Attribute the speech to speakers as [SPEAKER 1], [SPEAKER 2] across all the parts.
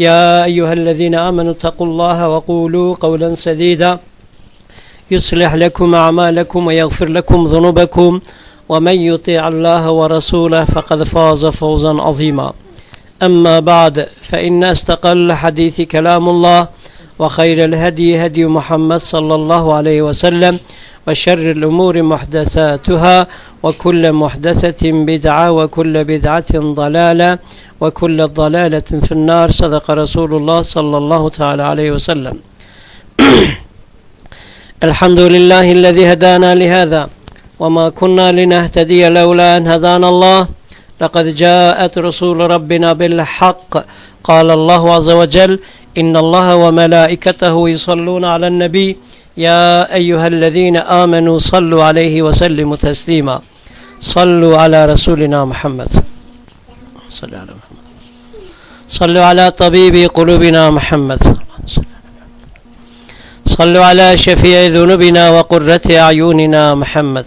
[SPEAKER 1] يا أيها الذين آمنوا اتقوا الله وقولوا قولا سديدا. يصلح لكم أعمالكم ويغفر لكم ذنوبكم. ومن يطيع الله ورسوله فقد فاز فوزا عظيما. أما بعد فإن استقل الحديث كلام الله. وخير الهدي هدي محمد صلى الله عليه وسلم وشر الأمور محدثاتها وكل محدثة بدعة وكل بدعة ضلالة وكل ضلالة في النار. صدق رسول الله صلى الله تعالى عليه وسلم. الحمد لله الذي هدانا لهذا وما كنا لنهتدي لولا أن هدانا الله. لقد جاءت رسول ربنا بالحق. قال الله عز وجل إن الله وملائكته يصلون على النبي. يا أيها الذين آمنوا صلوا عليه وسلموا تسليما. صلوا على رسولنا محمد. صلوا على محمد. صلوا على طبيب قلوبنا محمد. صلوا على شفيع ذنوبنا وقرة أعيننا محمد.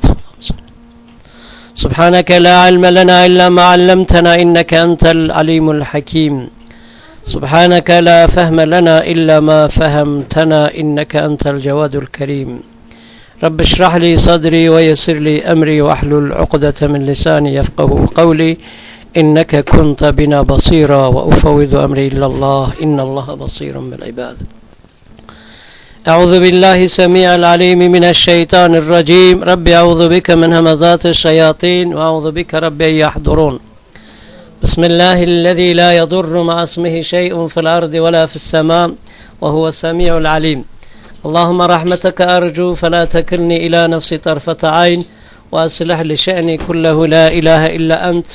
[SPEAKER 1] سبحانك لا علم لنا إلا ما علمتنا إنك أنت العليم الحكيم. سبحانك لا فهم لنا إلا ما فهمتنا إنك أنت الجواد الكريم. رب اشرح لي صدري ويسر لي أمري واحلل عقدة من لساني يفقه قولي. إنك كنت بنا بصيرا وأفوض أمري إلى الله. إن الله بصير بالعباد. أعوذ بالله السميع العليم من الشيطان الرجيم. ربي أعوذ بك من همزات الشياطين وأعوذ بك ربي أن يحضرون. بسم الله الذي لا يضر مع اسمه شيء في الأرض ولا في السماء وهو السميع العليم. اللهم رحمتك أرجو فلا تكلني إلى نفسي طرفة عين وأصلح لشأني كله. لا إله إلا أنت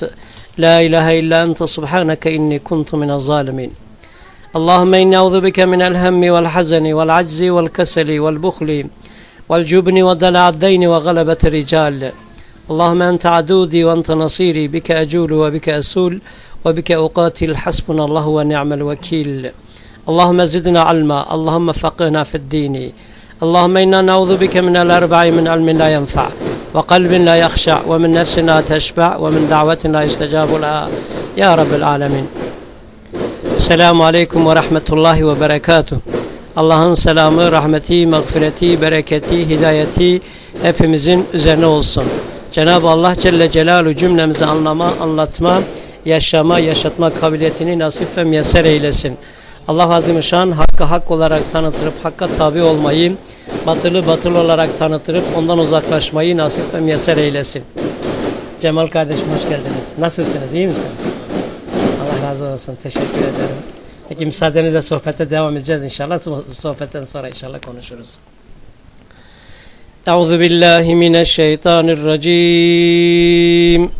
[SPEAKER 1] لا إله إلا أنت. سبحانك إني كنت من الظالمين. اللهم إني أعوذ بك من الهم والحزن والعجز والكسل والبخل والجبن ودلع الدين وغلبة الرجال. اللهم أنت عدودي وأنت نصيري بك أجول وبك أسول وبك أقاتل حسبنا الله ونعم الوكيل. اللهم زدنا علما اللهم فقهنا في الدين. اللهم إنا نعوذ بك من الأربع من علم لا ينفع وقلب لا يخشع ومن نفس لا تشبع ومن دعوة لا يستجاب لها. يا رب العالمين. Aleyküm ve Rahmetullahi ve Berekatuhu. Allah'ın selamı, rahmeti, mağfireti, bereketi, hidayeti hepimizin üzerine olsun. Cenab-ı Allah Celle Celaluhu cümlemizi anlama, anlatma, yaşama, yaşatma kabiliyetini nasip ve müyesser eylesin. Allah Azimüşşan hakkı hak olarak tanıtırıp hakka tabi olmayı, batılı batıl olarak tanıtırıp ondan uzaklaşmayı nasip ve müyesser eylesin. Cemal kardeşim hoş geldiniz. Nasılsınız? İyi misiniz? Allah razı olsun. Teşekkür ederim. Peki müsaadenizle sohbete devam edeceğiz inşallah. Sohbetten sonra inşallah konuşuruz. Euzu billahi mineşşeytanirracim.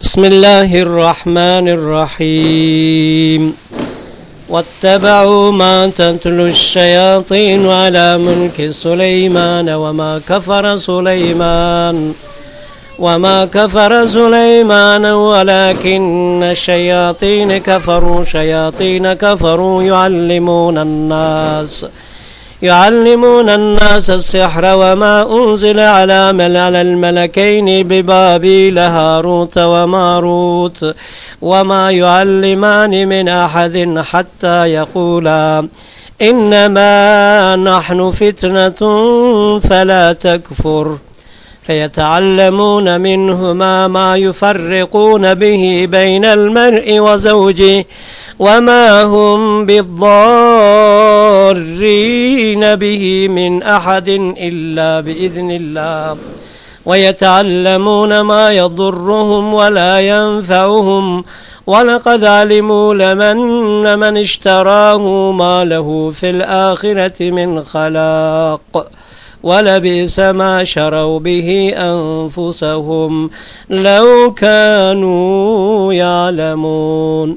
[SPEAKER 1] Bismillahirrahmanirrahim. واتبعوا ما تتلو الشياطين على ملك سليمان وما كفر سليمان وما كفر سليمان ولكن الشياطين كفروا شياطين كفروا يعلمون الناس يعلمون الناس السحر وما أنزل على مل على الملكين ببابيل هاروت وماروت وما يعلمان من أحد حتى يقولا إنما نحن فتنة فلا تكفر فيتعلمون منهما ما يفرقون به بين المرء وزوجه وما هم بالضار بضارين به من أحد إلا بإذن الله. ويتعلمون ما يضرهم ولا ينفعهم. ولقد علموا لمن من اشتراه ما له في الآخرة من خلاق. ولبئس ما شروا به أنفسهم لو كانوا يعلمون.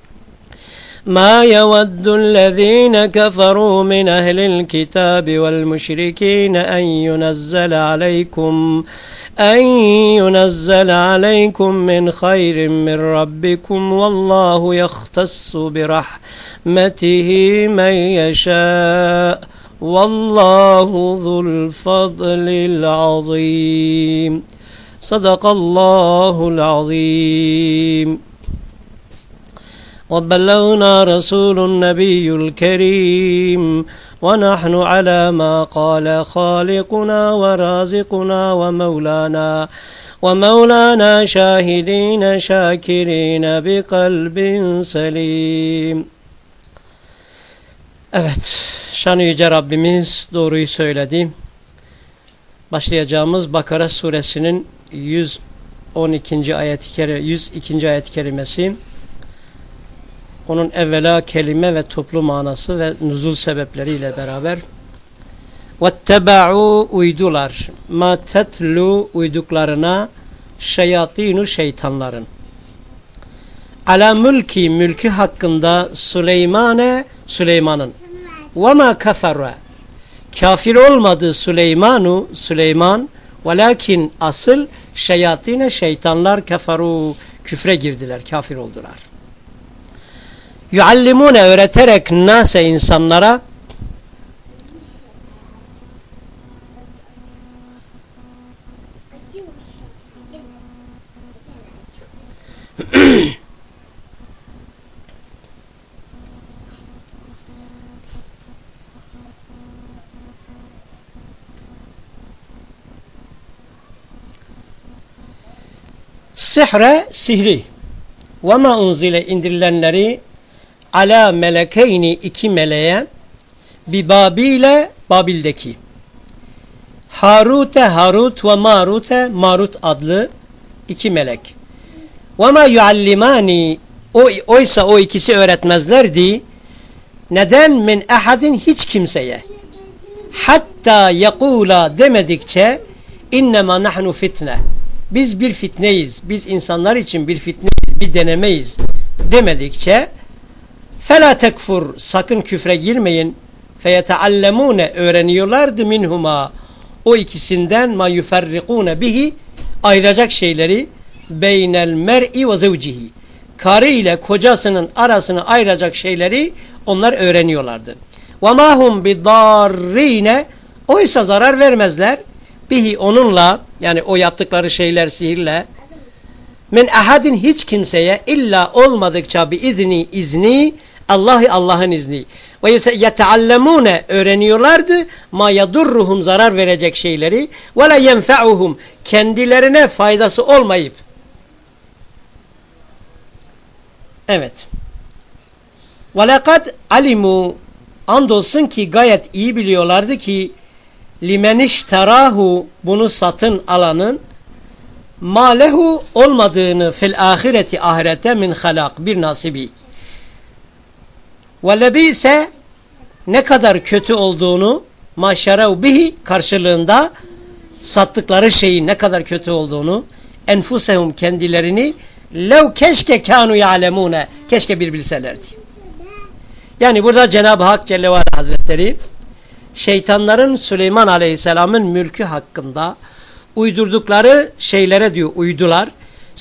[SPEAKER 1] ما يود الذين كفروا من أهل الكتاب والمشركين أن ينزل عليكم أن ينزل عليكم من خير من ربكم والله يختص برحمته من يشاء والله ذو الفضل العظيم. صدق الله العظيم. وبلغنا رسول النبي الكريم ونحن على ما قال خالقنا ورازقنا ومولانا ومولانا شاهدين شاكرين بقلب سليم Evet, şanı yüce Rabbimiz doğruyu söyledi. Başlayacağımız Bakara suresinin 112. ayet-i 102. ayet-i kerimesi onun evvela kelime ve toplu manası ve nuzul sebepleriyle beraber وَاتَّبَعُوا uydular ma tetlu uyduklarına şeyatinu şeytanların ala mülki mülkü hakkında Süleymane Süleyman'ın ve ma kafara kafir olmadı Süleymanu Süleyman velakin asıl şeyatine şeytanlar kafaru küfre girdiler kafir oldular yuallimune öğreterek nase insanlara sihre sihri. Ve ma unzile indirilenleri ala melekeyni iki meleğe bi Babil'e Babil'deki Harut'e Harut ve Marut'e Marut adlı iki melek. Ve ma yuallimani o, oysa o ikisi öğretmezlerdi. Neden min ahadin hiç kimseye. Hatta yakula demedikçe innema nahnu fitne. Biz bir fitneyiz. Biz insanlar için bir fitneyiz, bir denemeyiz demedikçe Fela tekfur sakın küfre girmeyin. Feyeteallemune öğreniyorlardı minhuma o ikisinden ma yuferrikune bihi ayıracak şeyleri beynel mer'i ve zevcihi. Karı ile kocasının arasını ayıracak şeyleri onlar öğreniyorlardı. Ve mahum bidarrine oysa zarar vermezler. Bihi onunla yani o yaptıkları şeyler sihirle min ahadin hiç kimseye illa olmadıkça bir izni izni Allah'ı Allah'ın izni. Ve yeteallemune öğreniyorlardı ma yadurruhum zarar verecek şeyleri ve la yenfe'uhum kendilerine faydası olmayıp. Evet. Ve lekad alimu andolsun ki gayet iyi biliyorlardı ki limenişterahu bunu satın alanın malehu olmadığını fil ahireti ahirete min halak bir nasibi ve ise ne kadar kötü olduğunu maşerev bihi karşılığında sattıkları şeyin ne kadar kötü olduğunu enfusehum kendilerini lev keşke kanu ya'lemune keşke bir bilselerdi. Yani burada Cenab-ı Hak Celle ve Hazretleri şeytanların Süleyman Aleyhisselam'ın mülkü hakkında uydurdukları şeylere diyor uydular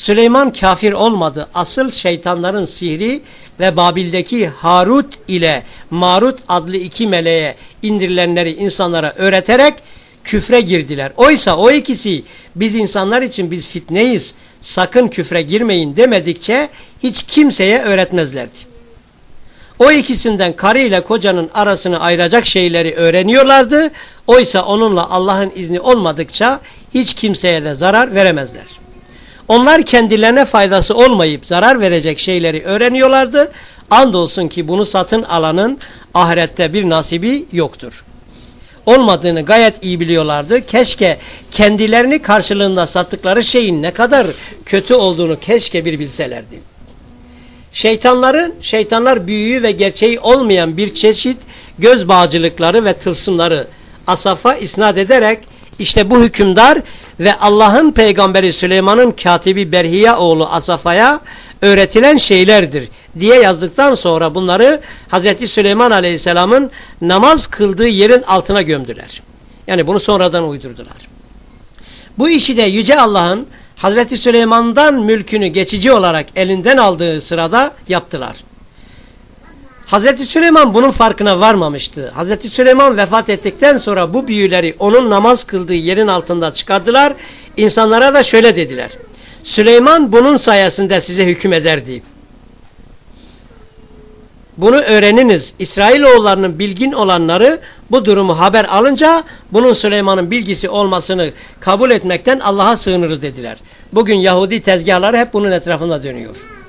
[SPEAKER 1] Süleyman kafir olmadı. Asıl şeytanların sihri ve Babil'deki Harut ile Marut adlı iki meleğe indirilenleri insanlara öğreterek küfre girdiler. Oysa o ikisi biz insanlar için biz fitneyiz sakın küfre girmeyin demedikçe hiç kimseye öğretmezlerdi. O ikisinden karı ile kocanın arasını ayıracak şeyleri öğreniyorlardı. Oysa onunla Allah'ın izni olmadıkça hiç kimseye de zarar veremezler. Onlar kendilerine faydası olmayıp zarar verecek şeyleri öğreniyorlardı. Andolsun ki bunu satın alanın ahirette bir nasibi yoktur. Olmadığını gayet iyi biliyorlardı. Keşke kendilerini karşılığında sattıkları şeyin ne kadar kötü olduğunu keşke bir bilselerdi. Şeytanların, şeytanlar büyüğü ve gerçeği olmayan bir çeşit göz bağcılıkları ve tılsımları Asaf'a isnat ederek işte bu hükümdar ve Allah'ın peygamberi Süleyman'ın katibi Berhiya oğlu Asafa'ya öğretilen şeylerdir diye yazdıktan sonra bunları Hazreti Süleyman Aleyhisselam'ın namaz kıldığı yerin altına gömdüler. Yani bunu sonradan uydurdular. Bu işi de Yüce Allah'ın Hazreti Süleyman'dan mülkünü geçici olarak elinden aldığı sırada yaptılar. Hazreti Süleyman bunun farkına varmamıştı. Hazreti Süleyman vefat ettikten sonra bu büyüleri onun namaz kıldığı yerin altında çıkardılar. İnsanlara da şöyle dediler. Süleyman bunun sayesinde size hüküm ederdi. Bunu öğreniniz. İsrailoğullarının bilgin olanları bu durumu haber alınca bunun Süleyman'ın bilgisi olmasını kabul etmekten Allah'a sığınırız dediler. Bugün Yahudi tezgahları hep bunun etrafında dönüyor.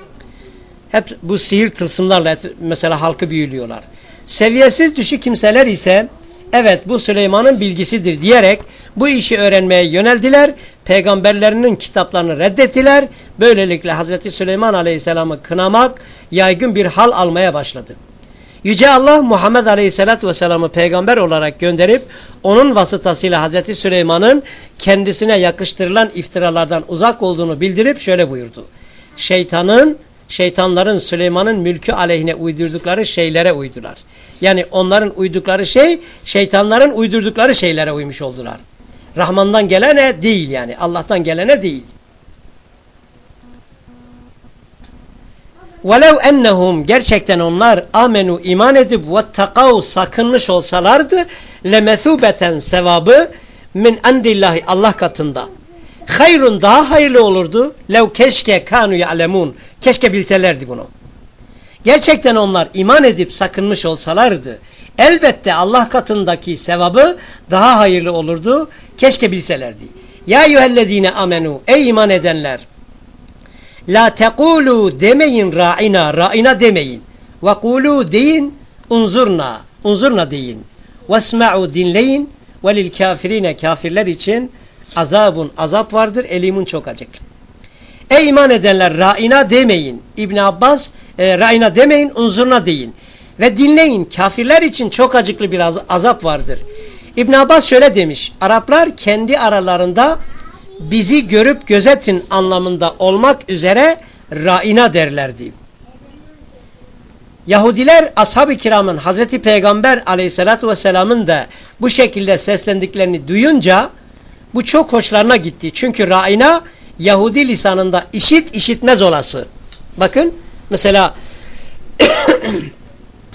[SPEAKER 1] Hep bu sihir tılsımlarla mesela halkı büyülüyorlar. Seviyesiz düşük kimseler ise evet bu Süleyman'ın bilgisidir diyerek bu işi öğrenmeye yöneldiler. Peygamberlerinin kitaplarını reddettiler. Böylelikle Hazreti Süleyman Aleyhisselam'ı kınamak yaygın bir hal almaya başladı. Yüce Allah Muhammed Aleyhisselatü Vesselam'ı peygamber olarak gönderip onun vasıtasıyla Hazreti Süleyman'ın kendisine yakıştırılan iftiralardan uzak olduğunu bildirip şöyle buyurdu. Şeytanın, şeytanların Süleyman'ın mülkü aleyhine uydurdukları şeylere uydular. Yani onların uydukları şey şeytanların uydurdukları şeylere uymuş oldular. Rahman'dan gelene değil yani Allah'tan gelene değil. وَلَوْ اَنَّهُمْ Gerçekten onlar amenu iman edip وَاتَّقَوْ sakınmış olsalardı lemethubeten sevabı min endillahi Allah katında. Hayrun daha hayırlı olurdu. Lev keşke kanu ya'lemun. Keşke bilselerdi bunu. Gerçekten onlar iman edip sakınmış olsalardı elbette Allah katındaki sevabı daha hayırlı olurdu. Keşke bilselerdi. Ya eyyühellezine amenu ey iman edenler La tekulu demeyin ra'ina, ra'ina demeyin. Ve kulu deyin, unzurna, unzurna deyin. Vesma'u dinleyin. Ve lil kafirine, kafirler için azabun, azap vardır, elimun çok acık. Ey iman edenler ra'ina demeyin. İbn Abbas e, ra'ina demeyin, unzurna deyin. Ve dinleyin, kafirler için çok acıklı bir azap vardır. İbn Abbas şöyle demiş. Araplar kendi aralarında bizi görüp gözetin anlamında olmak üzere raina derlerdi. Yahudiler ashab-ı kiramın Hazreti Peygamber aleyhissalatü vesselamın da bu şekilde seslendiklerini duyunca bu çok hoşlarına gitti. Çünkü raina Yahudi lisanında işit işitmez olası. Bakın mesela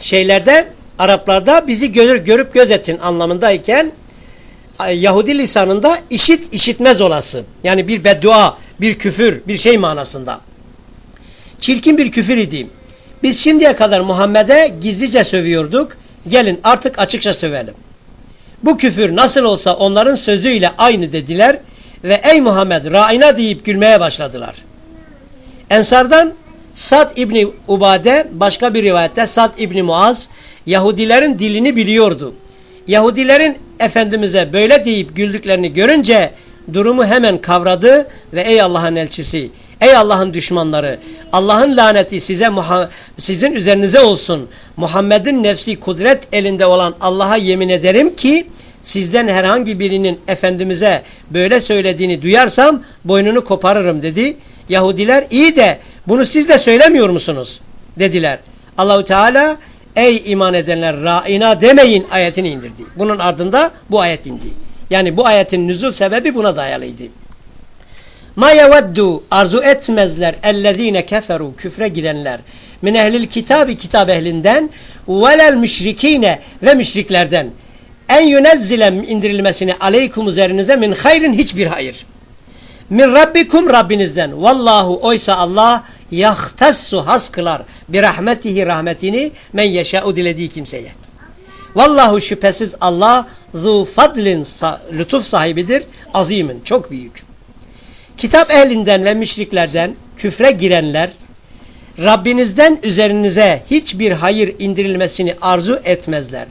[SPEAKER 1] şeylerde Araplarda bizi görür, görüp gözetin anlamındayken Yahudi lisanında işit işitmez olası. Yani bir beddua, bir küfür, bir şey manasında. Çirkin bir küfür idi. Biz şimdiye kadar Muhammed'e gizlice sövüyorduk. Gelin artık açıkça sövelim. Bu küfür nasıl olsa onların sözüyle aynı dediler ve ey Muhammed ra'ina deyip gülmeye başladılar. Ensardan Sad İbni Ubade başka bir rivayette Sad İbni Muaz Yahudilerin dilini biliyordu. Yahudilerin Efendimiz'e böyle deyip güldüklerini görünce durumu hemen kavradı ve ey Allah'ın elçisi, ey Allah'ın düşmanları, Allah'ın laneti size sizin üzerinize olsun. Muhammed'in nefsi kudret elinde olan Allah'a yemin ederim ki sizden herhangi birinin Efendimiz'e böyle söylediğini duyarsam boynunu koparırım dedi. Yahudiler iyi de bunu siz de söylemiyor musunuz? dediler. Allahu Teala ey iman edenler ra'ina demeyin ayetini indirdi. Bunun ardında bu ayet indi. Yani bu ayetin nüzul sebebi buna dayalıydı. Ma yeveddu arzu etmezler ellezine keferu küfre girenler min ehlil kitabı kitap ehlinden velel müşrikine ve müşriklerden en yunezzile indirilmesini aleykum üzerinize min hayrin hiçbir hayır. Min rabbikum Rabbinizden. Vallahu oysa Allah yahtassu has kılar bir rahmetihi rahmetini men yeşâ'u dilediği kimseye. Vallahu şüphesiz Allah zu fadlin lütuf sahibidir. Azimin çok büyük. Kitap ehlinden ve müşriklerden küfre girenler Rabbinizden üzerinize hiçbir hayır indirilmesini arzu etmezler.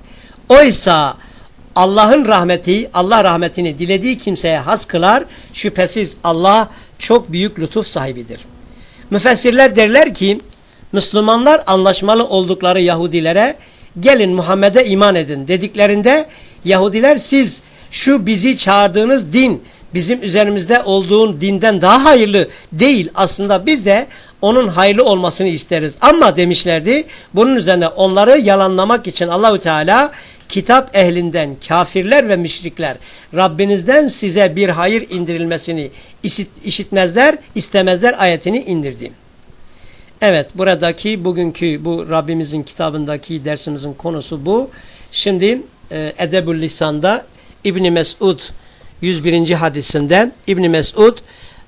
[SPEAKER 1] Oysa Allah'ın rahmeti, Allah rahmetini dilediği kimseye has kılar. Şüphesiz Allah çok büyük lütuf sahibidir. Müfessirler derler ki, Müslümanlar anlaşmalı oldukları Yahudilere gelin Muhammed'e iman edin dediklerinde Yahudiler siz şu bizi çağırdığınız din bizim üzerimizde olduğun dinden daha hayırlı değil. Aslında biz de onun hayırlı olmasını isteriz. Ama demişlerdi bunun üzerine onları yalanlamak için Allahü Teala kitap ehlinden kafirler ve müşrikler Rabbinizden size bir hayır indirilmesini işit, işitmezler, istemezler ayetini indirdi. Evet buradaki bugünkü bu Rabbimizin kitabındaki dersimizin konusu bu. Şimdi e, Edebül Lisan'da İbni Mesud 101. hadisinde İbni Mesud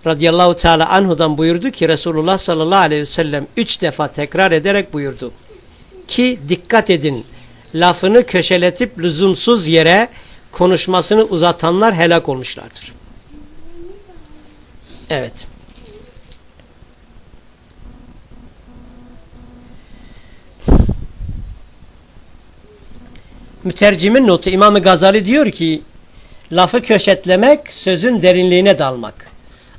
[SPEAKER 1] radıyallahu teala anhudan buyurdu ki Resulullah sallallahu aleyhi ve sellem üç defa tekrar ederek buyurdu. Ki dikkat edin lafını köşeletip lüzumsuz yere konuşmasını uzatanlar helak olmuşlardır. Evet. Mütercimin notu İmam Gazali diyor ki lafı köşetlemek sözün derinliğine dalmak.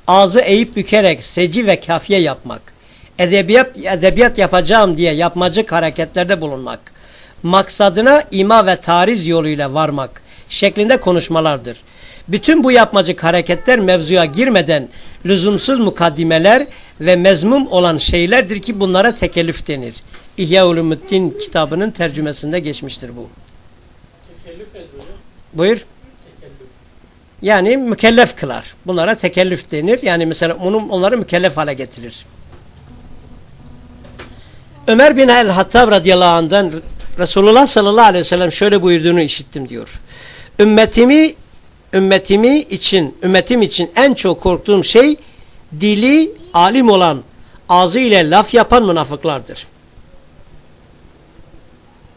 [SPEAKER 1] Ağzı eğip bükerek seci ve kafiye yapmak. Edebiyat, edebiyat yapacağım diye yapmacık hareketlerde bulunmak. Maksadına ima ve tariz yoluyla varmak şeklinde konuşmalardır. Bütün bu yapmacık hareketler mevzuya girmeden lüzumsuz mukaddimeler ve mezmum olan şeylerdir ki bunlara tekellüf denir. İhya Ulumuddin kitabının tercümesinde geçmiştir bu. Buyur. Yani mükellef kılar. Bunlara tekellüf denir. Yani mesela onu, onları mükellef hale getirir. Ömer bin el-Hattab radıyallahu anh'dan Resulullah sallallahu aleyhi ve sellem şöyle buyurduğunu işittim diyor. Ümmetimi ümmetimi için ümmetim için en çok korktuğum şey dili alim olan ağzı ile laf yapan münafıklardır.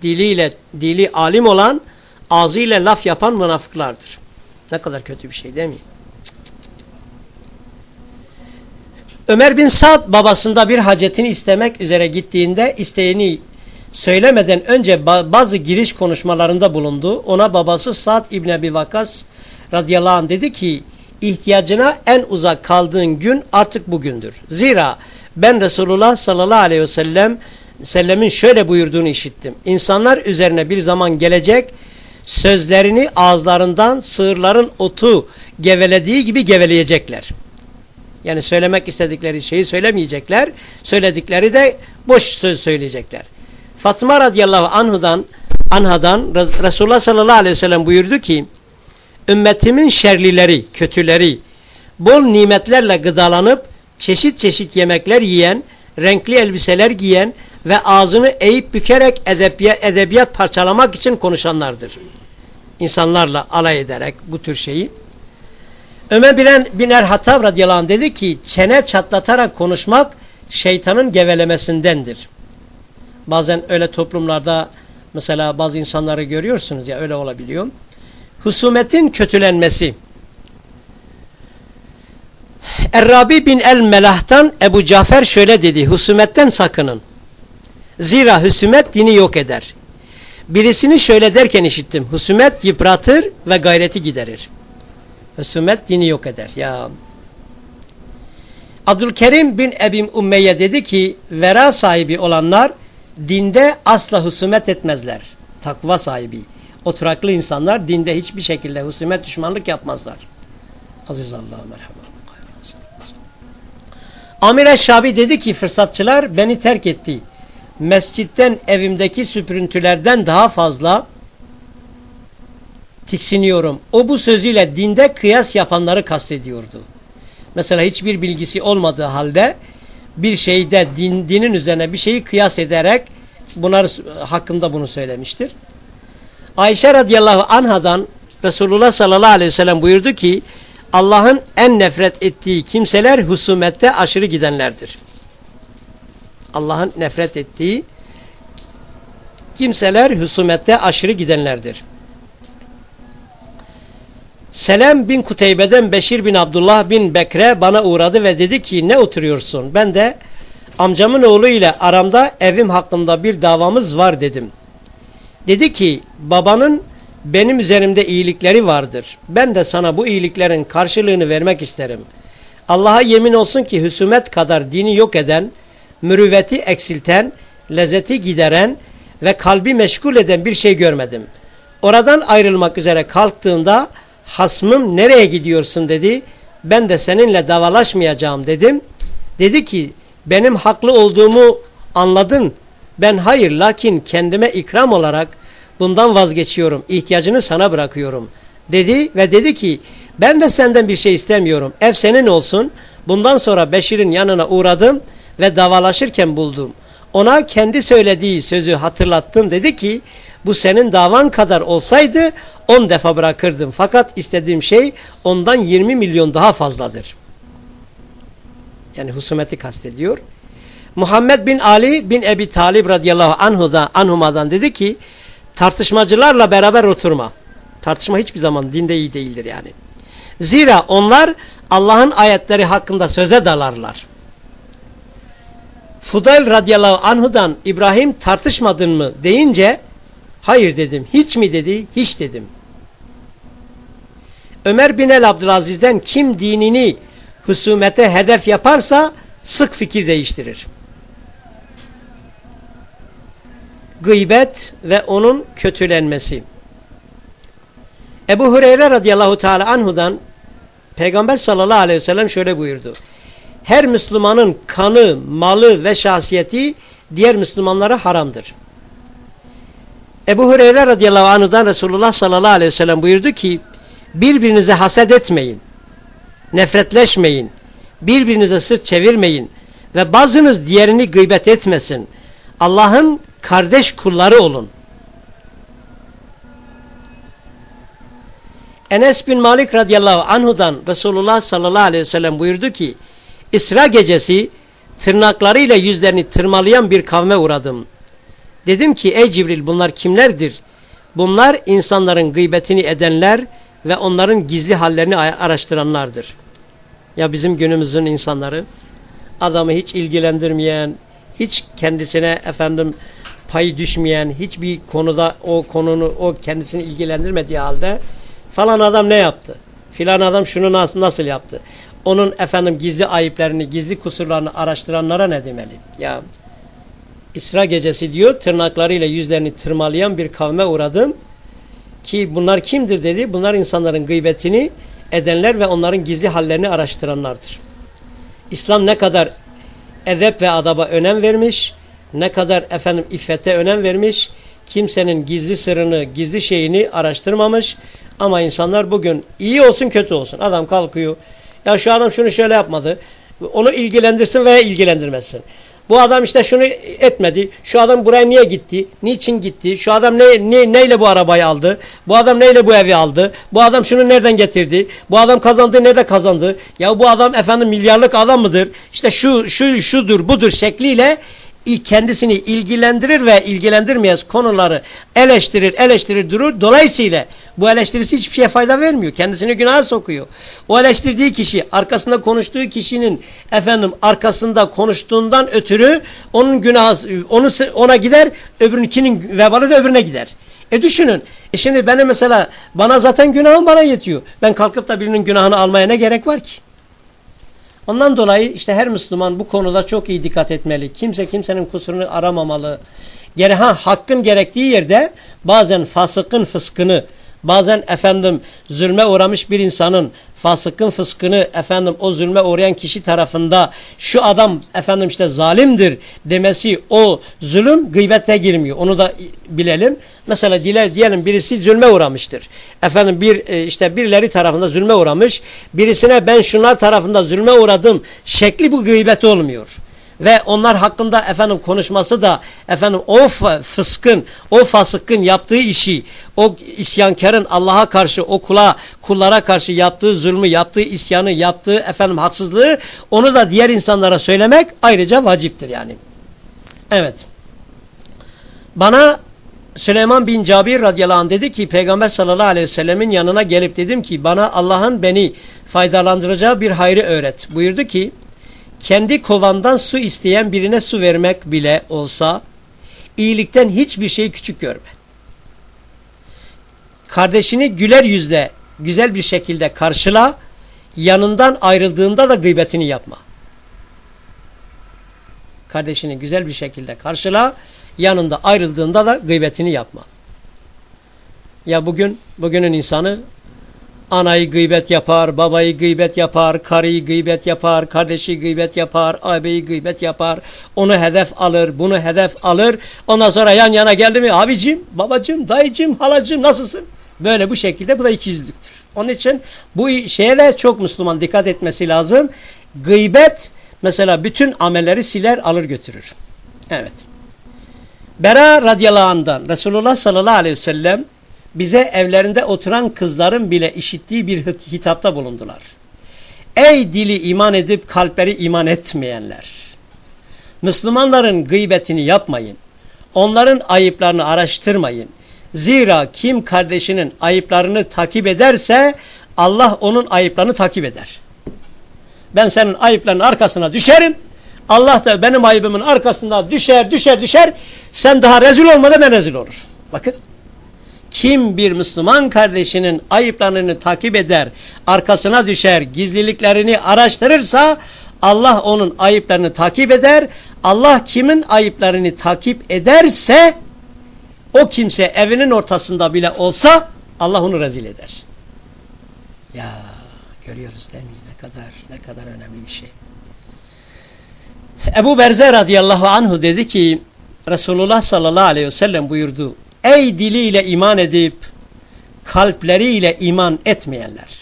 [SPEAKER 1] Diliyle dili alim olan ağzıyla laf yapan münafıklardır. Ne kadar kötü bir şey değil mi? Ömer bin Sa'd babasında bir hacetini istemek üzere gittiğinde isteğini söylemeden önce bazı giriş konuşmalarında bulundu. Ona babası Sa'd İbni Ebi Vakas radıyallahu anh dedi ki ihtiyacına en uzak kaldığın gün artık bugündür. Zira ben Resulullah sallallahu aleyhi ve sellem sellemin şöyle buyurduğunu işittim. İnsanlar üzerine bir zaman gelecek sözlerini ağızlarından sığırların otu gevelediği gibi geveleyecekler. Yani söylemek istedikleri şeyi söylemeyecekler. Söyledikleri de boş söz söyleyecekler. Fatıma radıyallahu anhudan anhadan Resulullah sallallahu aleyhi ve sellem buyurdu ki ümmetimin şerlileri, kötüleri bol nimetlerle gıdalanıp çeşit çeşit yemekler yiyen, renkli elbiseler giyen ve ağzını eğip bükerek edebiyat, edebiyat parçalamak için konuşanlardır. İnsanlarla alay ederek bu tür şeyi. Ömer bin, bin Erhatab radıyallahu anh dedi ki çene çatlatarak konuşmak şeytanın gevelemesindendir. Bazen öyle toplumlarda mesela bazı insanları görüyorsunuz ya öyle olabiliyor. Husumetin kötülenmesi. Errabi bin el-Melah'tan Ebu Cafer şöyle dedi. Husumetten sakının. Zira husumet dini yok eder. Birisini şöyle derken işittim. Husumet yıpratır ve gayreti giderir. Husumet dini yok eder. Ya Abdülkerim bin Ebim Ummeyye dedi ki vera sahibi olanlar dinde asla husumet etmezler. Takva sahibi. Oturaklı insanlar dinde hiçbir şekilde husumet düşmanlık yapmazlar. Aziz Allah'a merhaba. Amir Şabi dedi ki fırsatçılar beni terk etti mescitten evimdeki süprüntülerden daha fazla tiksiniyorum. O bu sözüyle dinde kıyas yapanları kastediyordu. Mesela hiçbir bilgisi olmadığı halde bir şeyde din, dinin üzerine bir şeyi kıyas ederek bunlar hakkında bunu söylemiştir. Ayşe radıyallahu anhadan Resulullah sallallahu aleyhi ve sellem buyurdu ki Allah'ın en nefret ettiği kimseler husumette aşırı gidenlerdir. Allah'ın nefret ettiği kimseler husumette aşırı gidenlerdir. Selam bin Kuteybe'den Beşir bin Abdullah bin Bekre bana uğradı ve dedi ki ne oturuyorsun? Ben de amcamın oğlu ile aramda evim hakkında bir davamız var dedim. Dedi ki babanın benim üzerimde iyilikleri vardır. Ben de sana bu iyiliklerin karşılığını vermek isterim. Allah'a yemin olsun ki husumet kadar dini yok eden, mürüvveti eksilten, lezzeti gideren ve kalbi meşgul eden bir şey görmedim. Oradan ayrılmak üzere kalktığımda hasmım nereye gidiyorsun dedi. Ben de seninle davalaşmayacağım dedim. Dedi ki benim haklı olduğumu anladın. Ben hayır lakin kendime ikram olarak bundan vazgeçiyorum. İhtiyacını sana bırakıyorum. Dedi ve dedi ki ben de senden bir şey istemiyorum. Ev senin olsun. Bundan sonra Beşir'in yanına uğradım ve davalaşırken buldum. Ona kendi söylediği sözü hatırlattım. Dedi ki bu senin davan kadar olsaydı 10 defa bırakırdım. Fakat istediğim şey ondan 20 milyon daha fazladır. Yani husumeti kastediyor. Muhammed bin Ali bin Ebi Talib radıyallahu anhu'dan, anhumadan dedi ki tartışmacılarla beraber oturma. Tartışma hiçbir zaman dinde iyi değildir yani. Zira onlar Allah'ın ayetleri hakkında söze dalarlar. Fudayl radıyallahu anhudan İbrahim tartışmadın mı deyince hayır dedim. Hiç mi dedi? Hiç dedim. Ömer bin el Abdülaziz'den kim dinini husumete hedef yaparsa sık fikir değiştirir. Gıybet ve onun kötülenmesi. Ebu Hureyre radıyallahu teala anhudan Peygamber sallallahu aleyhi ve sellem şöyle buyurdu. Her Müslümanın kanı, malı ve şahsiyeti diğer Müslümanlara haramdır. Ebu Hureyre radıyallahu anhudan Resulullah sallallahu aleyhi ve sellem buyurdu ki birbirinize haset etmeyin, nefretleşmeyin, birbirinize sırt çevirmeyin ve bazınız diğerini gıybet etmesin. Allah'ın kardeş kulları olun. Enes bin Malik radıyallahu anhudan Resulullah sallallahu aleyhi ve sellem buyurdu ki İsra gecesi tırnaklarıyla yüzlerini tırmalayan bir kavme uğradım. Dedim ki ey Cibril bunlar kimlerdir? Bunlar insanların gıybetini edenler ve onların gizli hallerini araştıranlardır. Ya bizim günümüzün insanları adamı hiç ilgilendirmeyen, hiç kendisine efendim pay düşmeyen, hiçbir konuda o konunu o kendisini ilgilendirmediği halde falan adam ne yaptı? Filan adam şunu nasıl, nasıl yaptı? Onun efendim gizli ayıplarını, gizli kusurlarını araştıranlara ne demeli? Ya İsra gecesi diyor tırnaklarıyla yüzlerini tırmalayan bir kavme uğradım. Ki bunlar kimdir dedi. Bunlar insanların gıybetini edenler ve onların gizli hallerini araştıranlardır. İslam ne kadar edep ve adaba önem vermiş, ne kadar efendim iffete önem vermiş, kimsenin gizli sırrını, gizli şeyini araştırmamış. Ama insanlar bugün iyi olsun kötü olsun. Adam kalkıyor. Ya şu adam şunu şöyle yapmadı. Onu ilgilendirsin veya ilgilendirmesin. Bu adam işte şunu etmedi. Şu adam buraya niye gitti? Niçin gitti? Şu adam ne, ne, neyle bu arabayı aldı? Bu adam neyle bu evi aldı? Bu adam şunu nereden getirdi? Bu adam kazandı nerede kazandı? Ya bu adam efendim milyarlık adam mıdır? İşte şu şu şudur budur şekliyle kendisini ilgilendirir ve ilgilendirmeyez konuları eleştirir, eleştirir durur. Dolayısıyla bu eleştirisi hiçbir şeye fayda vermiyor. Kendisini günaha sokuyor. O eleştirdiği kişi, arkasında konuştuğu kişinin efendim arkasında konuştuğundan ötürü onun günahı onu ona gider, öbürünkinin vebalı da öbürüne gider. E düşünün. E şimdi benim mesela bana zaten günahım bana yetiyor. Ben kalkıp da birinin günahını almaya ne gerek var ki? Ondan dolayı işte her Müslüman bu konuda çok iyi dikkat etmeli. Kimse kimsenin kusurunu aramamalı. Gere, ha, hakkın gerektiği yerde bazen fasıkın fıskını, bazen efendim zulme uğramış bir insanın fasıkın fıskını efendim o zulme uğrayan kişi tarafında şu adam efendim işte zalimdir demesi o zulüm gıybete girmiyor. Onu da bilelim. Mesela diler diyelim birisi zulme uğramıştır. Efendim bir e, işte birileri tarafında zulme uğramış. Birisine ben şunlar tarafında zulme uğradım şekli bu gıybet olmuyor. Ve onlar hakkında efendim konuşması da efendim o fıskın, o fasıkın yaptığı işi, o isyankarın Allah'a karşı o kula, kullara karşı yaptığı zulmü, yaptığı isyanı, yaptığı efendim haksızlığı onu da diğer insanlara söylemek ayrıca vaciptir yani. Evet. Bana Süleyman bin Cabir radıyallahu anh dedi ki Peygamber sallallahu aleyhi ve sellemin yanına gelip dedim ki bana Allah'ın beni faydalandıracağı bir hayrı öğret. Buyurdu ki kendi kovandan su isteyen birine su vermek bile olsa iyilikten hiçbir şey küçük görme. Kardeşini güler yüzle güzel bir şekilde karşıla yanından ayrıldığında da gıybetini yapma. Kardeşini güzel bir şekilde karşıla yanında ayrıldığında da gıybetini yapma. Ya bugün, bugünün insanı anayı gıybet yapar, babayı gıybet yapar, karıyı gıybet yapar, kardeşi gıybet yapar, ağabeyi gıybet yapar. Onu hedef alır, bunu hedef alır. Ondan sonra yan yana geldi mi abicim, babacım, dayıcım, halacım nasılsın? Böyle bu şekilde bu da ikizliktir. Onun için bu şeye de çok Müslüman dikkat etmesi lazım. Gıybet mesela bütün amelleri siler alır götürür. Evet. Bera radıyallahu anh'dan Resulullah sallallahu aleyhi ve sellem bize evlerinde oturan kızların bile işittiği bir hitapta bulundular. Ey dili iman edip kalpleri iman etmeyenler! Müslümanların gıybetini yapmayın. Onların ayıplarını araştırmayın. Zira kim kardeşinin ayıplarını takip ederse Allah onun ayıplarını takip eder. Ben senin ayıplarının arkasına düşerim. Allah da benim ayıbımın arkasında düşer düşer düşer. Sen daha rezil olmadan ben rezil olur. Bakın. Kim bir Müslüman kardeşinin ayıplarını takip eder, arkasına düşer, gizliliklerini araştırırsa Allah onun ayıplarını takip eder. Allah kimin ayıplarını takip ederse o kimse evinin ortasında bile olsa Allah onu rezil eder. Ya görüyoruz değil mi? Ne kadar ne kadar önemli bir şey. Ebu Berze radıyallahu anhu dedi ki Resulullah sallallahu aleyhi ve sellem buyurdu. Ey diliyle iman edip kalpleriyle iman etmeyenler.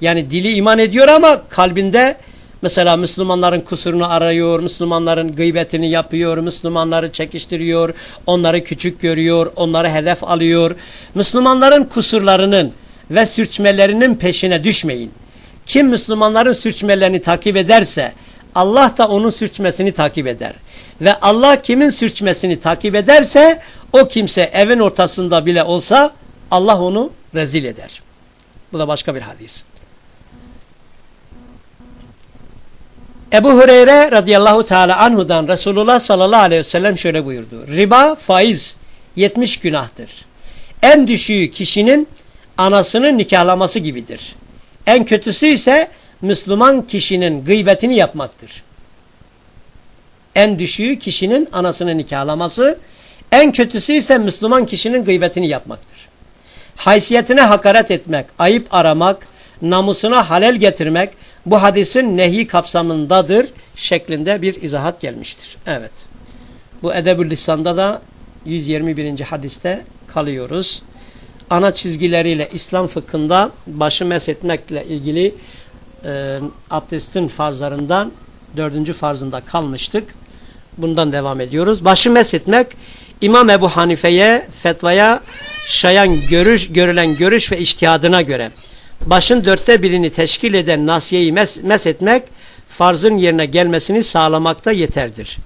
[SPEAKER 1] Yani dili iman ediyor ama kalbinde mesela Müslümanların kusurunu arıyor, Müslümanların gıybetini yapıyor, Müslümanları çekiştiriyor, onları küçük görüyor, onları hedef alıyor. Müslümanların kusurlarının ve sürçmelerinin peşine düşmeyin. Kim Müslümanların sürçmelerini takip ederse Allah da onun sürçmesini takip eder. Ve Allah kimin sürçmesini takip ederse o kimse evin ortasında bile olsa Allah onu rezil eder. Bu da başka bir hadis. Ebu Hureyre radıyallahu teala anhudan Resulullah sallallahu aleyhi ve sellem şöyle buyurdu. Riba faiz 70 günahtır. En düşüğü kişinin anasını nikahlaması gibidir. En kötüsü ise Müslüman kişinin gıybetini yapmaktır. En düşüğü kişinin anasını nikahlaması, en kötüsü ise Müslüman kişinin gıybetini yapmaktır. Haysiyetine hakaret etmek, ayıp aramak, namusuna halel getirmek bu hadisin nehi kapsamındadır şeklinde bir izahat gelmiştir. Evet. Bu Edebül Lisan'da da 121. hadiste kalıyoruz. Ana çizgileriyle İslam fıkhında başı meshetmekle ilgili e, abdestin farzlarından dördüncü farzında kalmıştık. Bundan devam ediyoruz. Başı meshetmek İmam Ebu Hanife'ye fetvaya şayan görüş, görülen görüş ve iştihadına göre başın dörtte birini teşkil eden nasiyeyi mes, meshetmek farzın yerine gelmesini sağlamakta yeterdir.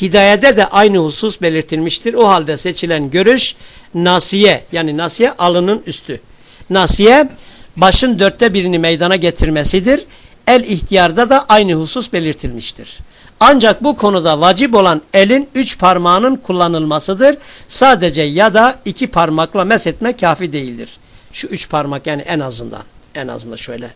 [SPEAKER 1] Hidayede de aynı husus belirtilmiştir. O halde seçilen görüş nasiye yani nasiye alının üstü. Nasiye başın dörtte birini meydana getirmesidir. El ihtiyarda da aynı husus belirtilmiştir. Ancak bu konuda vacip olan elin üç parmağının kullanılmasıdır. Sadece ya da iki parmakla meshetme kafi değildir. Şu üç parmak yani en azından. En azından şöyle.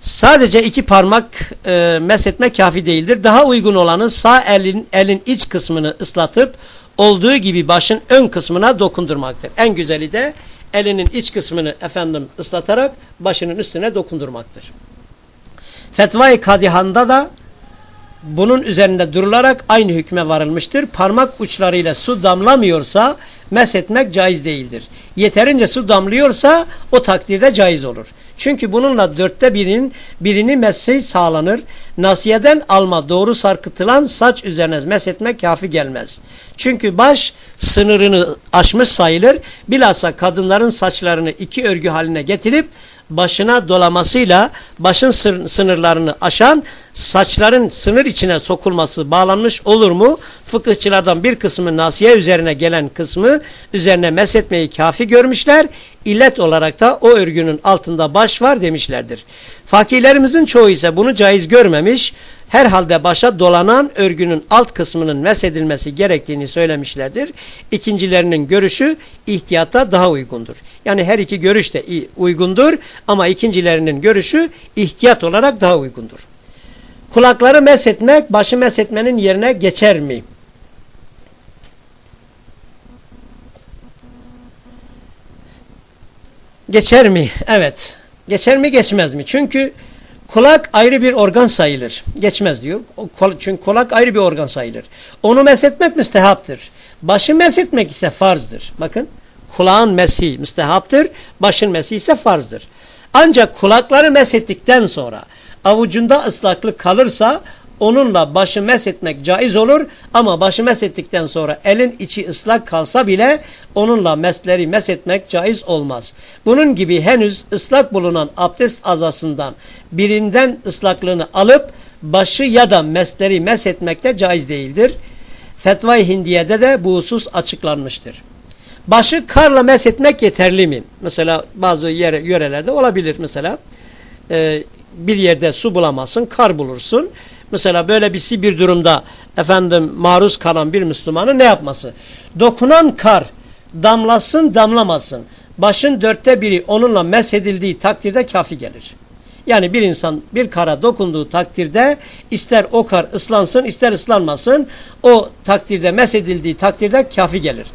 [SPEAKER 1] Sadece iki parmak e, meshetme kafi değildir. Daha uygun olanı sağ elin, elin iç kısmını ıslatıp olduğu gibi başın ön kısmına dokundurmaktır. En güzeli de elinin iç kısmını efendim ıslatarak başının üstüne dokundurmaktır. Fetva-i Kadihan'da da bunun üzerinde durularak aynı hükme varılmıştır. Parmak uçlarıyla su damlamıyorsa meshetmek caiz değildir. Yeterince su damlıyorsa o takdirde caiz olur. Çünkü bununla dörtte birinin birini mesleği sağlanır. Nasiyeden alma doğru sarkıtılan saç üzerine meshetmek kafi gelmez. Çünkü baş sınırını aşmış sayılır. Bilhassa kadınların saçlarını iki örgü haline getirip başına dolamasıyla başın sınırlarını aşan saçların sınır içine sokulması bağlanmış olur mu? Fıkıhçılardan bir kısmı nasiye üzerine gelen kısmı üzerine meshetmeyi kafi görmüşler. İllet olarak da o örgünün altında baş var demişlerdir. Fakirlerimizin çoğu ise bunu caiz görmemiş herhalde başa dolanan örgünün alt kısmının mesedilmesi gerektiğini söylemişlerdir. İkincilerinin görüşü ihtiyata daha uygundur. Yani her iki görüş de uygundur ama ikincilerinin görüşü ihtiyat olarak daha uygundur. Kulakları mesetmek başı mesetmenin yerine geçer mi? Geçer mi? Evet. Geçer mi geçmez mi? Çünkü Kulak ayrı bir organ sayılır. Geçmez diyor. Çünkü kulak ayrı bir organ sayılır. Onu meshetmek müstehaptır. Başı meshetmek ise farzdır. Bakın kulağın mesi müstehaptır. Başın mesi ise farzdır. Ancak kulakları meshettikten sonra avucunda ıslaklık kalırsa onunla başı meshetmek caiz olur ama başı meshettikten sonra elin içi ıslak kalsa bile onunla mesleri meshetmek caiz olmaz. Bunun gibi henüz ıslak bulunan abdest azasından birinden ıslaklığını alıp başı ya da mesleri meshetmek de caiz değildir. Fetva-i Hindiye'de de bu husus açıklanmıştır. Başı karla meshetmek yeterli mi? Mesela bazı yere, yörelerde olabilir mesela. Ee, bir yerde su bulamazsın, kar bulursun. Mesela böyle bir bir durumda efendim maruz kalan bir Müslümanın ne yapması? Dokunan kar damlasın damlamasın. Başın dörtte biri onunla meshedildiği takdirde kafi gelir. Yani bir insan bir kara dokunduğu takdirde ister o kar ıslansın ister ıslanmasın o takdirde meshedildiği takdirde kafi gelir.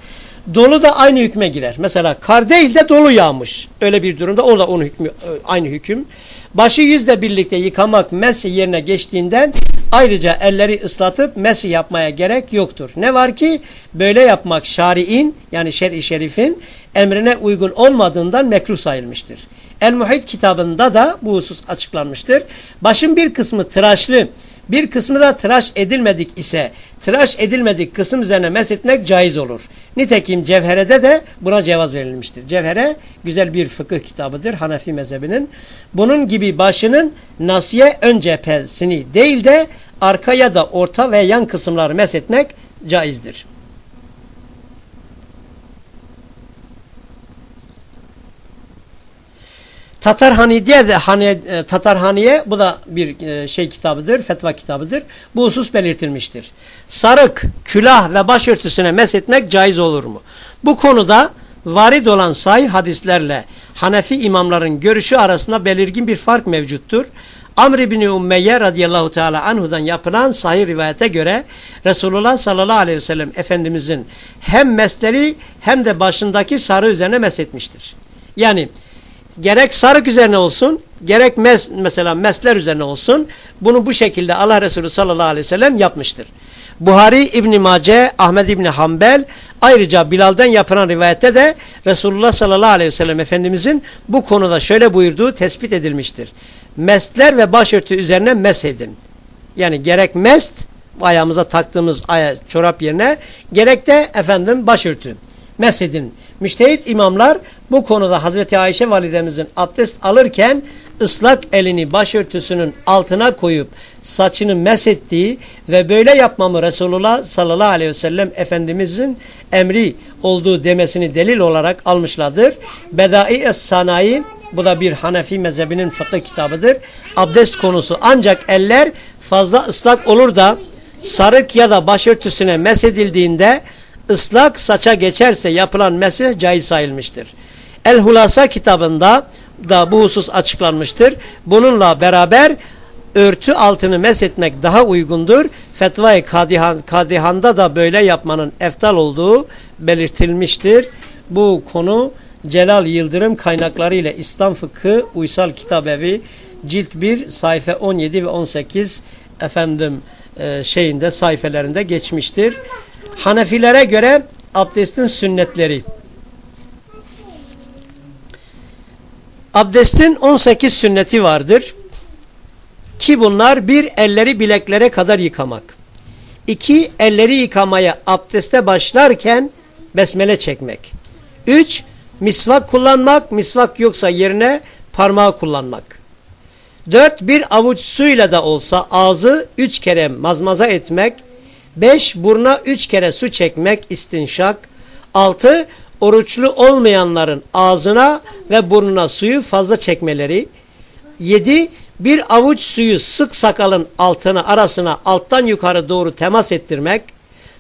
[SPEAKER 1] Dolu da aynı hükme girer. Mesela kar değil de dolu yağmış. Öyle bir durumda o da onun hükmü, aynı hüküm. Başı yüzle birlikte yıkamak mesi yerine geçtiğinden ayrıca elleri ıslatıp mesi yapmaya gerek yoktur. Ne var ki böyle yapmak şari'in yani şer'i şerifin emrine uygun olmadığından mekruh sayılmıştır. El-Muhit kitabında da bu husus açıklanmıştır. Başın bir kısmı tıraşlı bir kısmı da tıraş edilmedik ise tıraş edilmedik kısım üzerine meshetmek caiz olur. Nitekim Cevhere'de de buna cevaz verilmiştir. Cevhere güzel bir fıkıh kitabıdır Hanefi mezhebinin. Bunun gibi başının nasiye ön cephesini değil de arka ya da orta ve yan kısımları meshetmek caizdir. Tatarhani diye de hani, e, Tatarhaniye bu da bir e, şey kitabıdır, fetva kitabıdır. Bu husus belirtilmiştir. Sarık, külah ve başörtüsüne meshetmek caiz olur mu? Bu konuda varid olan say hadislerle Hanefi imamların görüşü arasında belirgin bir fark mevcuttur. Amr ibn Ummeyye radıyallahu teala anhudan yapılan sahih rivayete göre Resulullah sallallahu aleyhi ve sellem Efendimizin hem mesleri hem de başındaki sarı üzerine meshetmiştir. Yani gerek sarık üzerine olsun, gerek mes, mesela mesler üzerine olsun, bunu bu şekilde Allah Resulü sallallahu aleyhi ve sellem yapmıştır. Buhari İbn Mace, Ahmed İbn Hanbel ayrıca Bilal'den yapılan rivayette de Resulullah sallallahu aleyhi ve sellem Efendimizin bu konuda şöyle buyurduğu tespit edilmiştir. Mesler ve başörtü üzerine mesedin. Yani gerek mest ayağımıza taktığımız aya, çorap yerine gerek de efendim başörtü. Mesedin. Müştehit imamlar bu konuda Hazreti Ayşe validemizin abdest alırken ıslak elini başörtüsünün altına koyup saçını mesettiği ve böyle yapmamı Resulullah sallallahu aleyhi ve sellem Efendimizin emri olduğu demesini delil olarak almışlardır. Bedai Sanayi bu da bir Hanefi mezhebinin fıkıh kitabıdır. Abdest konusu ancak eller fazla ıslak olur da sarık ya da başörtüsüne mesedildiğinde ıslak saça geçerse yapılan mesih caiz sayılmıştır. El Hulasa kitabında da bu husus açıklanmıştır. Bununla beraber örtü altını meshetmek daha uygundur. Fetva-i Kadihan, Kadihan'da da böyle yapmanın eftal olduğu belirtilmiştir. Bu konu Celal Yıldırım kaynakları ile İslam Fıkhı Uysal Kitabevi cilt 1 sayfa 17 ve 18 efendim e, şeyinde sayfelerinde geçmiştir. Hanefilere göre abdestin sünnetleri. Abdestin 18 sünneti vardır. Ki bunlar bir elleri bileklere kadar yıkamak. İki elleri yıkamaya abdeste başlarken besmele çekmek. Üç misvak kullanmak, misvak yoksa yerine parmağı kullanmak. Dört bir avuç suyla da olsa ağzı üç kere mazmaza etmek. Beş buruna üç kere su çekmek istinşak. Altı oruçlu olmayanların ağzına ve burnuna suyu fazla çekmeleri. Yedi bir avuç suyu sık sakalın altına arasına alttan yukarı doğru temas ettirmek.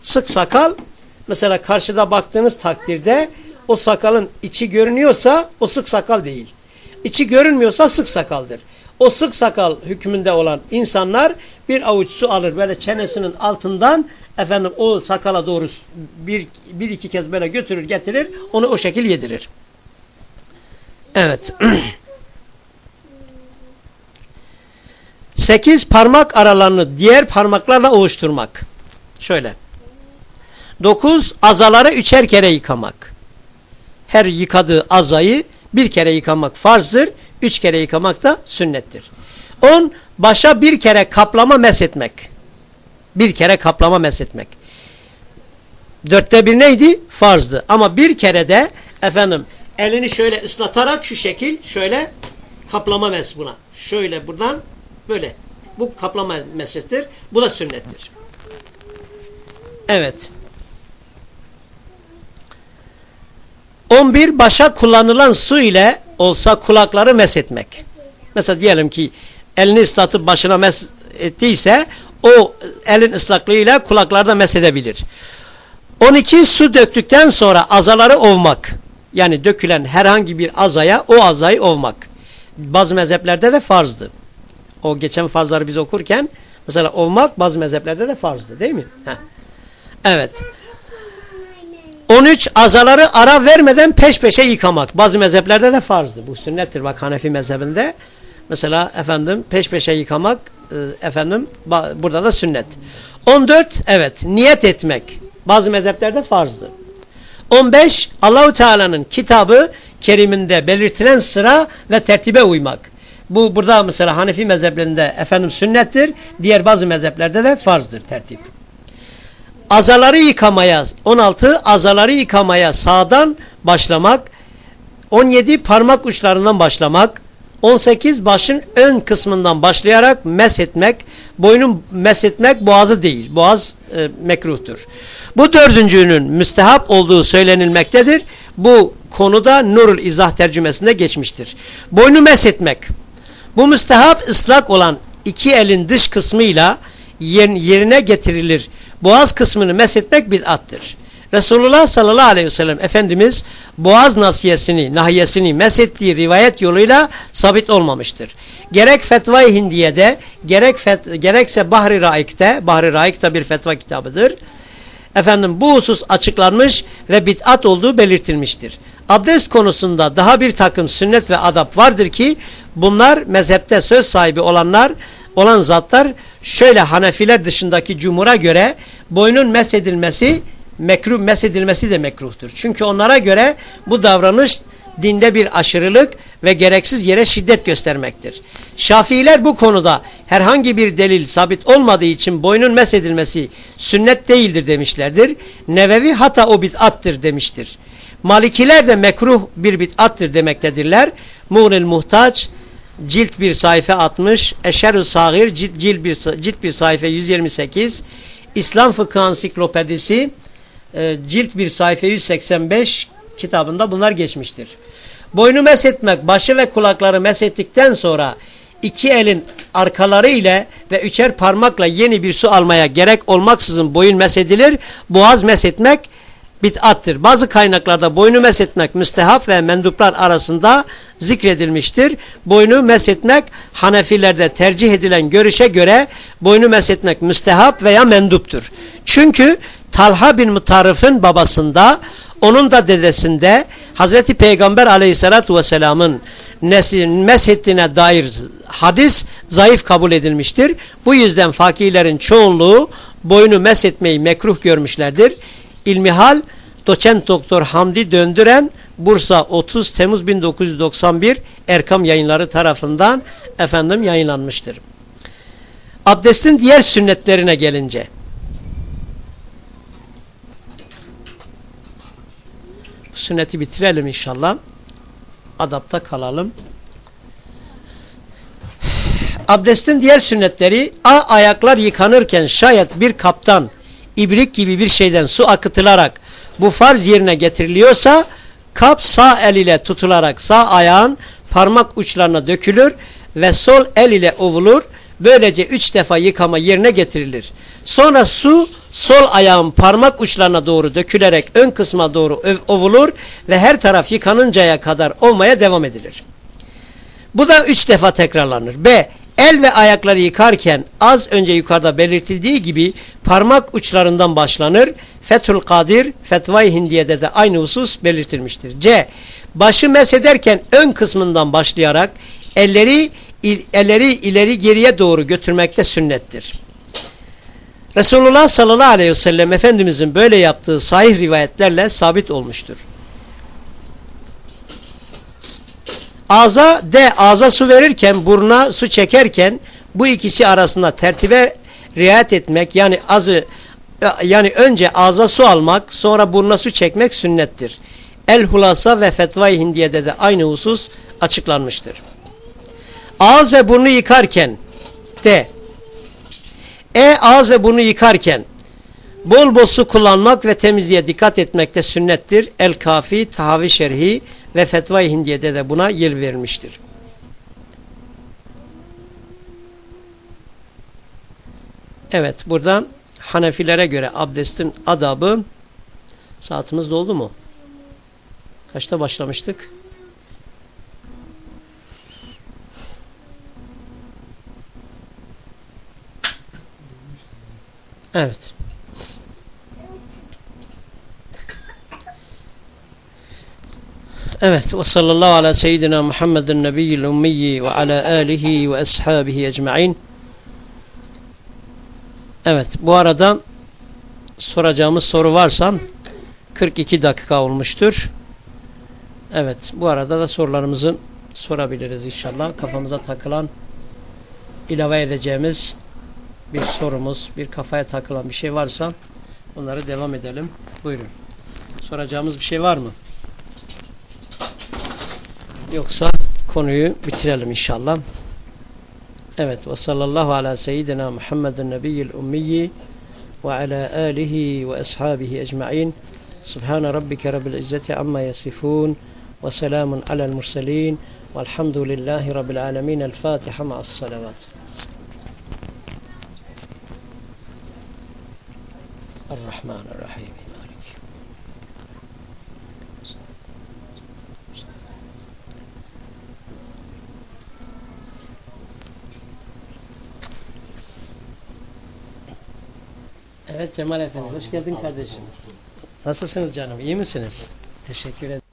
[SPEAKER 1] Sık sakal mesela karşıda baktığınız takdirde o sakalın içi görünüyorsa o sık sakal değil. İçi görünmüyorsa sık sakaldır. O sık sakal hükmünde olan insanlar bir avuç su alır böyle çenesinin altından efendim o sakala doğru bir, bir iki kez böyle götürür getirir onu o şekil yedirir. Evet. Sekiz parmak aralarını diğer parmaklarla ovuşturmak. Şöyle. Dokuz azaları üçer kere yıkamak. Her yıkadığı azayı bir kere yıkamak farzdır. Üç kere yıkamak da sünnettir. On başa bir kere kaplama mesetmek. Bir kere kaplama mesetmek. Dörtte bir neydi? Farzdı. Ama bir kere de efendim elini şöyle ıslatarak şu şekil şöyle kaplama mes buna. Şöyle buradan böyle. Bu kaplama meslettir. Bu da sünnettir. Evet. 11 başa kullanılan su ile olsa kulakları meshetmek. Mesela diyelim ki elini ıslatıp başına mes ettiyse o elin ıslaklığıyla kulaklarda mesedebilir. 12 su döktükten sonra azaları ovmak. Yani dökülen herhangi bir azaya o azayı ovmak. Bazı mezheplerde de farzdı. O geçen farzları biz okurken mesela ovmak bazı mezheplerde de farzdı değil mi? Heh. Evet. 13 azaları ara vermeden peş peşe yıkamak. Bazı mezheplerde de farzdı. Bu sünnettir. Bak Hanefi mezhebinde mesela efendim peş peşe yıkamak efendim burada da sünnet. 14 evet niyet etmek. Bazı mezheplerde farzdı. 15 Allahu Teala'nın kitabı keriminde belirtilen sıra ve tertibe uymak. Bu burada mesela Hanefi mezheplerinde efendim sünnettir. Diğer bazı mezheplerde de farzdır tertip. Azaları yıkamaya 16 azaları yıkamaya sağdan başlamak 17 parmak uçlarından başlamak 18 başın ön kısmından başlayarak meshetmek boynun meshetmek boğazı değil boğaz e, mekruhtur. Bu dördüncünün müstehap olduğu söylenilmektedir. Bu konuda Nurul İzah tercümesinde geçmiştir. Boynu meshetmek bu müstehap ıslak olan iki elin dış kısmıyla yerine getirilir boğaz kısmını meshetmek bid'attır. Resulullah sallallahu aleyhi ve sellem Efendimiz boğaz nasiyesini, nahiyesini meshettiği rivayet yoluyla sabit olmamıştır. Gerek Fetva-i Hindiye'de, gerek fet, gerekse Bahri Raik'te, Bahri Raik da bir fetva kitabıdır. Efendim bu husus açıklanmış ve bid'at olduğu belirtilmiştir. Abdest konusunda daha bir takım sünnet ve adap vardır ki bunlar mezhepte söz sahibi olanlar, olan zatlar şöyle Hanefiler dışındaki cumhura göre boynun mesedilmesi mekruh mesedilmesi de mekruhtur. Çünkü onlara göre bu davranış dinde bir aşırılık ve gereksiz yere şiddet göstermektir. Şafiiler bu konuda herhangi bir delil sabit olmadığı için boynun mesedilmesi sünnet değildir demişlerdir. Nevevi hata o bid'attır demiştir. Malikiler de mekruh bir bid'attır demektedirler. Muğnil Muhtaç cilt bir sayfa 60, Eşer-ü Sagir cilt, cilt, bir, cilt bir sayfa 128, İslam Fıkıh Ansiklopedisi e, cilt bir sayfa 185 kitabında bunlar geçmiştir. Boynu meshetmek, başı ve kulakları meshettikten sonra iki elin arkaları ile ve üçer parmakla yeni bir su almaya gerek olmaksızın boyun mesedilir. Boğaz meshetmek bid'attır. Bazı kaynaklarda boynu meshetmek müstehap ve menduplar arasında zikredilmiştir. Boynu meshetmek Hanefilerde tercih edilen görüşe göre boynu meshetmek müstehap veya menduptur. Çünkü Talha bin Mutarif'in babasında onun da dedesinde Hazreti Peygamber aleyhissalatu vesselamın meshettiğine dair hadis zayıf kabul edilmiştir. Bu yüzden fakirlerin çoğunluğu boynu meshetmeyi mekruh görmüşlerdir. İlmihal Doçent Doktor Hamdi Döndüren Bursa 30 Temmuz 1991 Erkam Yayınları tarafından efendim yayınlanmıştır. Abdestin diğer sünnetlerine gelince sünneti bitirelim inşallah. Adapta kalalım. Abdestin diğer sünnetleri A. Ayaklar yıkanırken şayet bir kaptan ibrik gibi bir şeyden su akıtılarak bu farz yerine getiriliyorsa kap sağ el ile tutularak sağ ayağın parmak uçlarına dökülür ve sol el ile ovulur. Böylece üç defa yıkama yerine getirilir. Sonra su sol ayağın parmak uçlarına doğru dökülerek ön kısma doğru ovulur ve her taraf yıkanıncaya kadar olmaya devam edilir. Bu da üç defa tekrarlanır. B. El ve ayakları yıkarken az önce yukarıda belirtildiği gibi parmak uçlarından başlanır. Fethül Kadir, Fetvai Hindiye'de de aynı husus belirtilmiştir. C. Başı mesederken ön kısmından başlayarak elleri elleri ileri geriye doğru götürmekte sünnettir. Resulullah sallallahu aleyhi ve sellem Efendimizin böyle yaptığı sahih rivayetlerle sabit olmuştur. Ağza de ağza su verirken buruna su çekerken bu ikisi arasında tertibe riayet etmek yani azı yani önce ağza su almak sonra burnuna su çekmek sünnettir. El Hulasa ve Fetva-i Hindiye'de de aynı husus açıklanmıştır. Ağız ve burnu yıkarken de e ağız ve burnu yıkarken bol bol su kullanmak ve temizliğe dikkat etmekte sünnettir. El Kafi, Tahavi Şerhi ve Fetva-i Hindiye'de de buna yer verilmiştir. Evet burada Hanefilere göre abdestin adabı saatimiz doldu mu? Kaçta başlamıştık? Evet. Evet. Ve sallallahu ala seyyidina Muhammedin nebiyyil ummiyi ve ala alihi ve ashabihi ecma'in. Evet. Bu arada soracağımız soru varsa 42 dakika olmuştur. Evet. Bu arada da sorularımızı sorabiliriz inşallah. Kafamıza takılan ilave edeceğimiz bir sorumuz, bir kafaya takılan bir şey varsa onları devam edelim. Buyurun. Soracağımız bir şey var mı? Yoksa konuyu bitirelim inşallah. Evet. Ve sallallahu ala seyyidina Muhammedin nebiyyil ummiyi ve ala alihi ve ashabihi ecma'in. Subhane rabbike rabbil izzeti amma yasifun ve selamun alel murselin velhamdülillahi rabbil alemin. El Fatiha ma'as salavat. Errahmanirrahim. Evet Cemal Efendi, hoş geldin kardeşim. Nasılsınız canım, iyi misiniz? Teşekkür ederim.